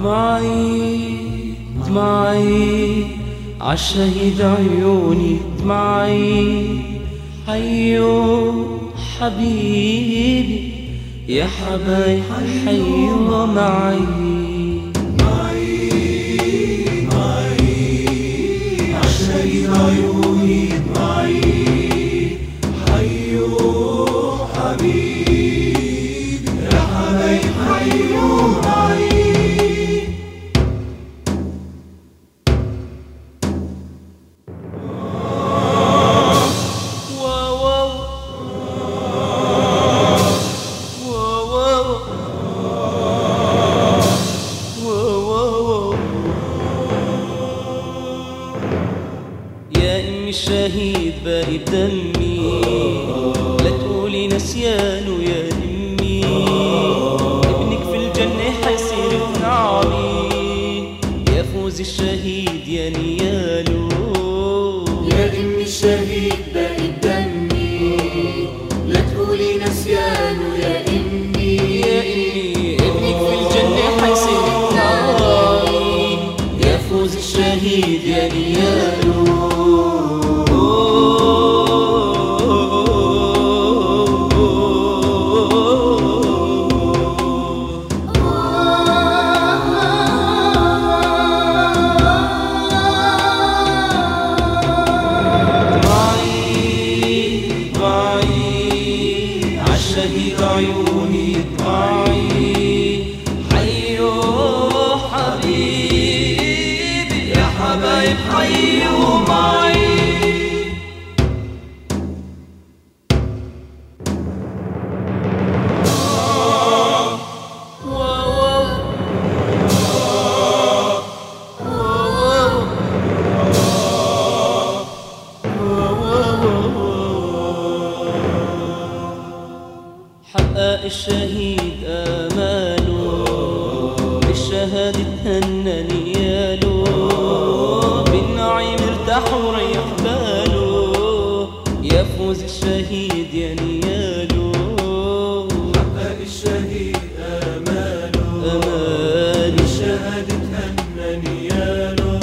دمعي دمعي عالشهيد عيوني دمعي حيو حبيبي يا حبايب حيو معي يا امي الشهيد باقي بدمي لا تقولي نسيانه يا امي ابنك في الجنه حيصير بنعمي يا فوز الشهيد يا نياله يا امي الشهيد باقي بدمي لا تقولي نسيانه يا امي يا امي ابنك في الجنه يا فوز الشهيد يا نياله حبيب يا حبايب حيو معي الشهيد آماله بالشهادة تهنى نياله بالنعيم ارتاح وريح باله يا فوز الشهيد يا نياله حقق الشهيد اماله أماله شهادة هن نياله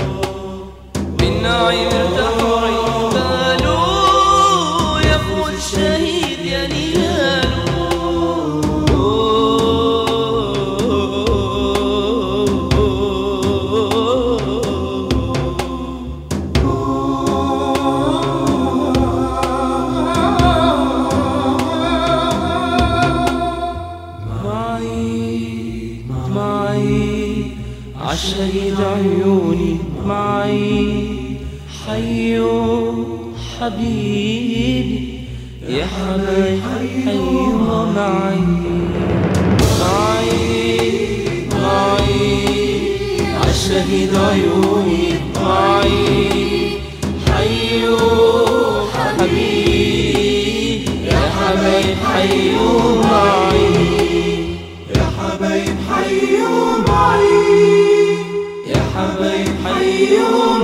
بالنعيم عالشهيد عيوني معي. حيو حبيبي، يا حبايب حيو معي معي معي. عالشهيد عيوني معي. حيو حبيبي، يا حبايب حيو معي حيوا